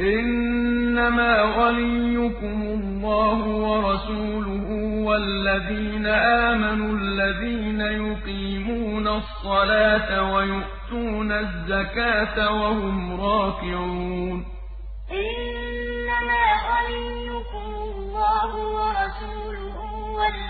إنما وليكم الله ورسوله والذين آمنوا الذين يقيمون الصلاة ويؤتون الزكاة وهم راكعون. إنما وليكم الله ورسوله والذين